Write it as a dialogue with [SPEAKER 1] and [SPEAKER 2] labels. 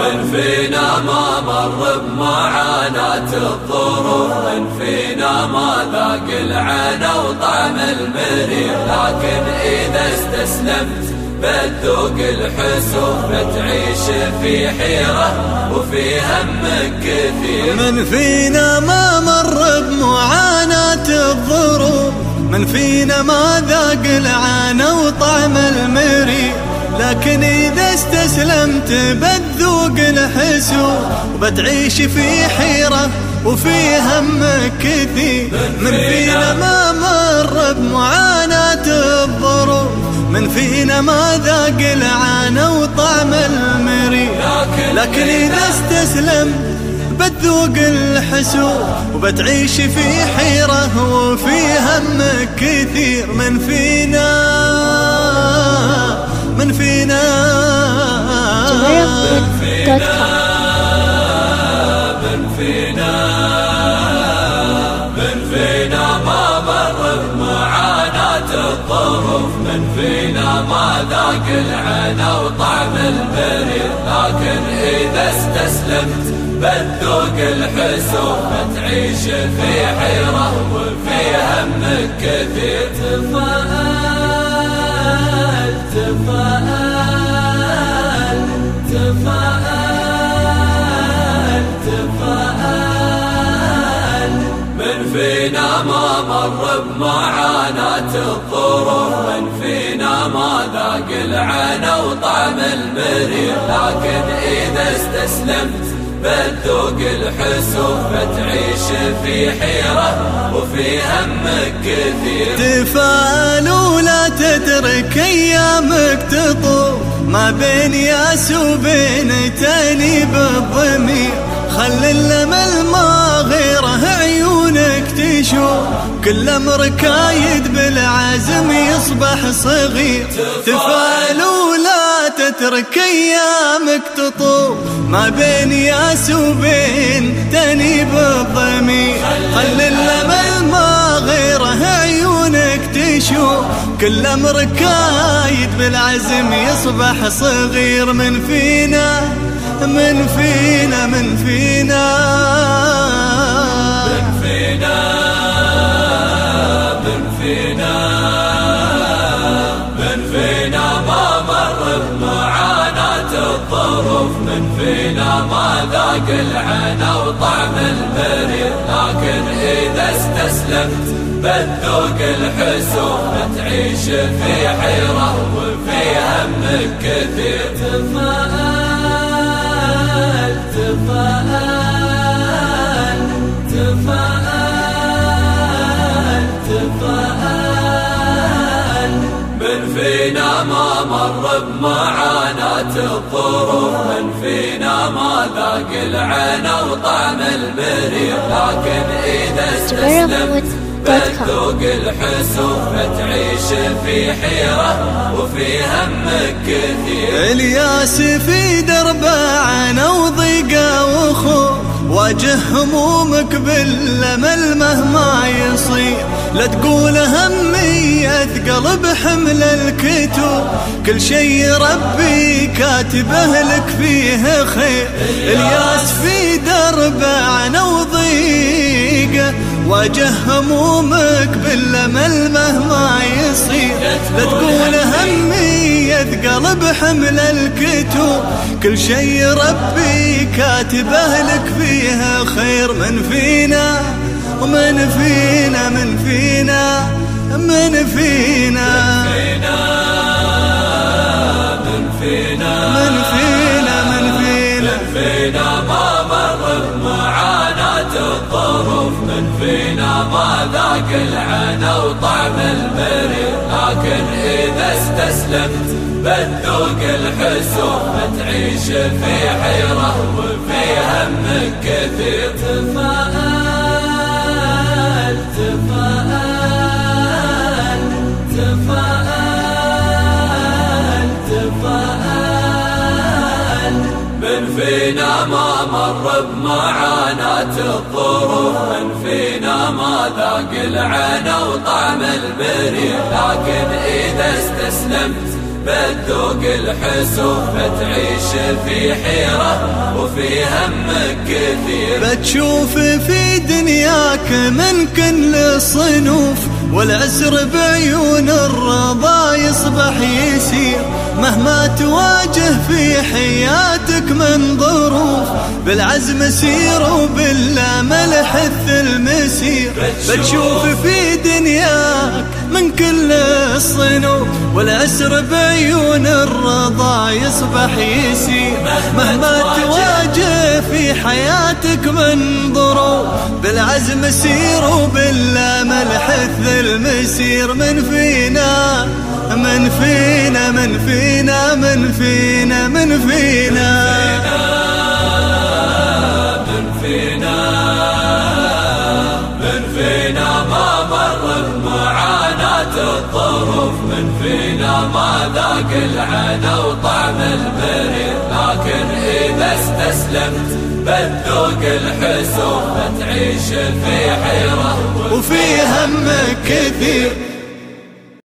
[SPEAKER 1] من فينا ما مر بمعاناة الظروف من فينا ما ذاق العين وطعم المرير لكن إذا استسلمت بتذوق الحسوف بتعيش في حيرة وفي هم كثير.
[SPEAKER 2] من فينا ما مر بمعاناة الظروف من فينا ما ذاق العانى وطعم المرير لكن إذا استسلمت بتذوق الحسو وبتعيش في حيرة وفي هم كثير من فينا ما مر بمعاناة الظروف من فينا ما ذاق العانى وطعم المري. لكن إذا استسلم بتذوق الحسو وبتعيش في حيرة وفي هم كثير. من فينا من فينا.
[SPEAKER 1] من فينا من فينا ما مر بمعاناة الظروف من فينا ما ذاق العنا وطعم البرير لكن إذا استسلمت بتذوق الحسوب بتعيش في حيرة وفي هم كثير. تفاءل تفاءل تفاءل تفاءل. من فينا ما مر بمعاناة الظروف من فينا ما ذاق العنا وطعم المرير لكن إذا استسلمت بتذوق الحسوف بتعيش في حيرة وفي هم كثير.
[SPEAKER 2] تفاءل ولا تترك أيامك تطوف. ما بين ياس وبين تاني بالضمير. خل الامل ما غيره عيونك تشوف. كل أمر كايد بالعزم يصبح صغير. تفاءل ولا تترك أيامك تطوف. ما بين ياس وبين تاني بالضمير. خل الامل ما غيره عيونك تشوف كل أمر كايد بالعزم يصبح صغير. من فينا من فينا من فينا.
[SPEAKER 1] من فينا من فينا. فينا ما ذاق العنا وطعم المرير لكن إذا استسلمت بتذوق الحسوف بتعيش في حيرة وفي هم كثير. تفاءل تفاءل تفاءل تفاءل. من فينا ما مر بمعاناة الظروف من فينا ما ذاق العنا وطعم المرير لكن إذا استسلمت بتذوق الحسوف بتعيش في حيرة وفي هم كثير.
[SPEAKER 2] الياس في دربه عنا وضيقة وخوف. واجه همومك بالأمل مهما يصير. لا تقول همي اثقل بحمل الكتوب كل شي ربي كاتبه لك فيه خير. الياس في دربه عنا واجه همومك بالامل مهما يصير. لا تقول همي يثقل بحمل الكتوب كل شي ربي كاتبه لك فيها خير من فينا ومن فينا من فينا من فينا.
[SPEAKER 1] من فينا ما ذاق العنا وطعم المرير لكن إذا استسلمت بتذوق الحسوف بتعيش في حيرة وفي هم كثير. تفاءل تفاءل من فينا ما مر بمعاناة الظروف من فينا ما ذاق العنا وطعم المرير لكن إذا استسلمت بتذوق الحسوف فتعيش في حيرة وفي هم كثير.
[SPEAKER 2] بتشوف في دنياك من كل الصنوف والعسر بعيون الرضا يصبح يسير. مهما تواجه في حياتك من ظروف بالعزم سير وبالأمل حث المسير. بتشوف في دنياك من كل الصنوف والعسر بعيون الرضا يصبح يسير. مهما تواجه في حياتك من ظروف بالعزم سير وبالامل حث المسير من فينا من فينا من فينا من فينا من فينا.
[SPEAKER 1] من ذاق العنا وطعم المرير لكن إذا استسلمت بتذوق الحسوف بتعيش في حيرة.
[SPEAKER 2] وفي هم كثير